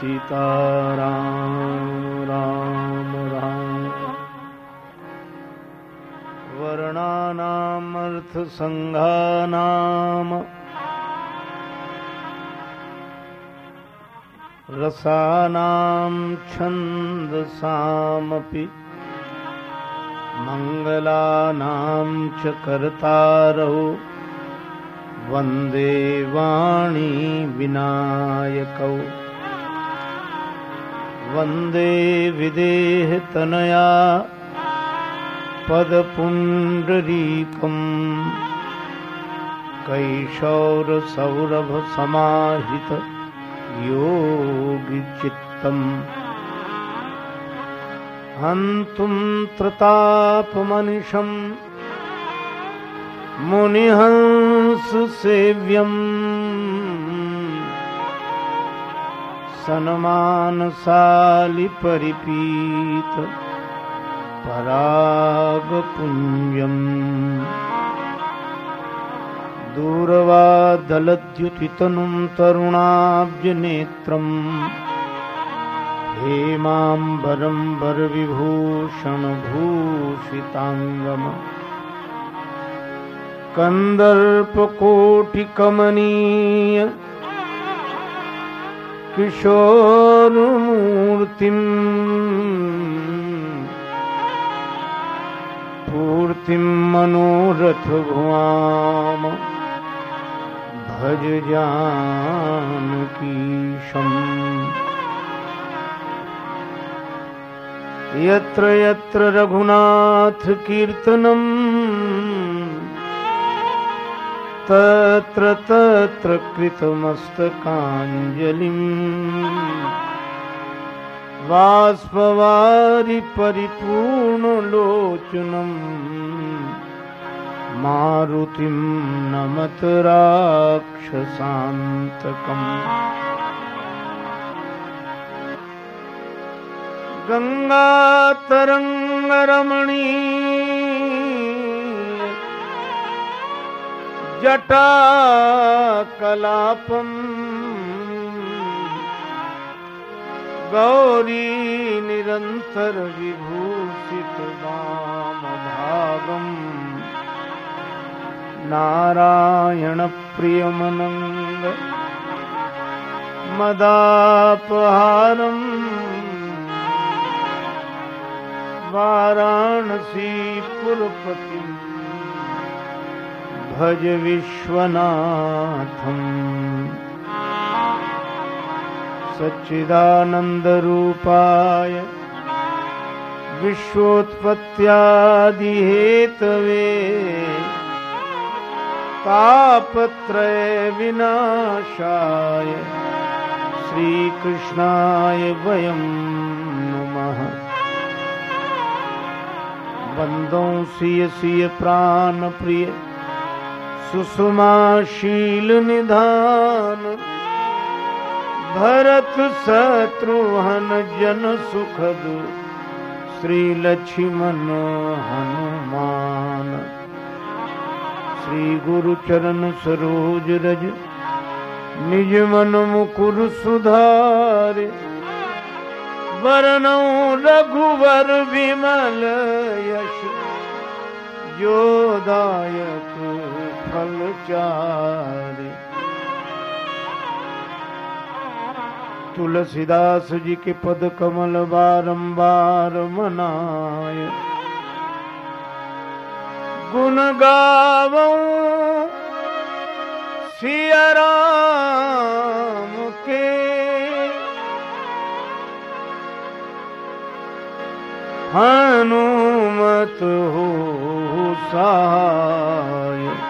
सीताराम राम राम वर्णानामर्थसङ्घानाम् रसानां छन्दसामपि मङ्गलानां च कर्तारौ वन्दे वाणी विनायकौ वन्दे विदेहतनया पदपुण्डरीकम्। कैशौरसौरभसमाहित योगिचित्तम्। हन्तुं त्रतापमनिशम्। मुनिहंससेव्यम् सन्मानसालिपरिपीत परागपुञ्जम्। दूरवादलद्युतितनुं तरुणाब्जनेत्रम्। हेमाम्बरं वरविभूषणभूषिताङ्गम कन्दर्पकोटिकमनीय किशोरमूर्तिम् पूर्तिं मनोरथभुवाम भज जानकीशम् यत्र यत्र रघुनाथकीर्तनम् तत्र तत्र कृतमस्तकाञ्जलिम् बाष्पवारि परिपूर्णलोचनम्। मारुतिं नमत राक्षसान्तकम्। गङ्गातरङ्गरमणी जटाकलापम् गौरी निरन्तरविभूषितवामभागम् नारायणप्रियमनङ्ग मदापहारम्। वाराणसीपुरपतिम् भज विश्वनाथम्। सच्चिदानन्दरूपाय विश्वोत्पत्त्यादिहेतवे तापत्रयविनाशाय श्रीकृष्णाय वयं नुमः। वन्दौ सिय सिय प्राणप्रिय सुषमाशीलनिधान भरत शत्रुहन जन सुखद। श्रीलक्ष्मण हनुमान श्री गुरुचरण सरोज रज निज मन मुकुर सुधारे वरणौ रघुवर विमल यश। जोदायक फल चारे तुलसीदास जी के पद कमल बारंबार मनाय गुण गावों, सिया के। हनुमत हो सहाय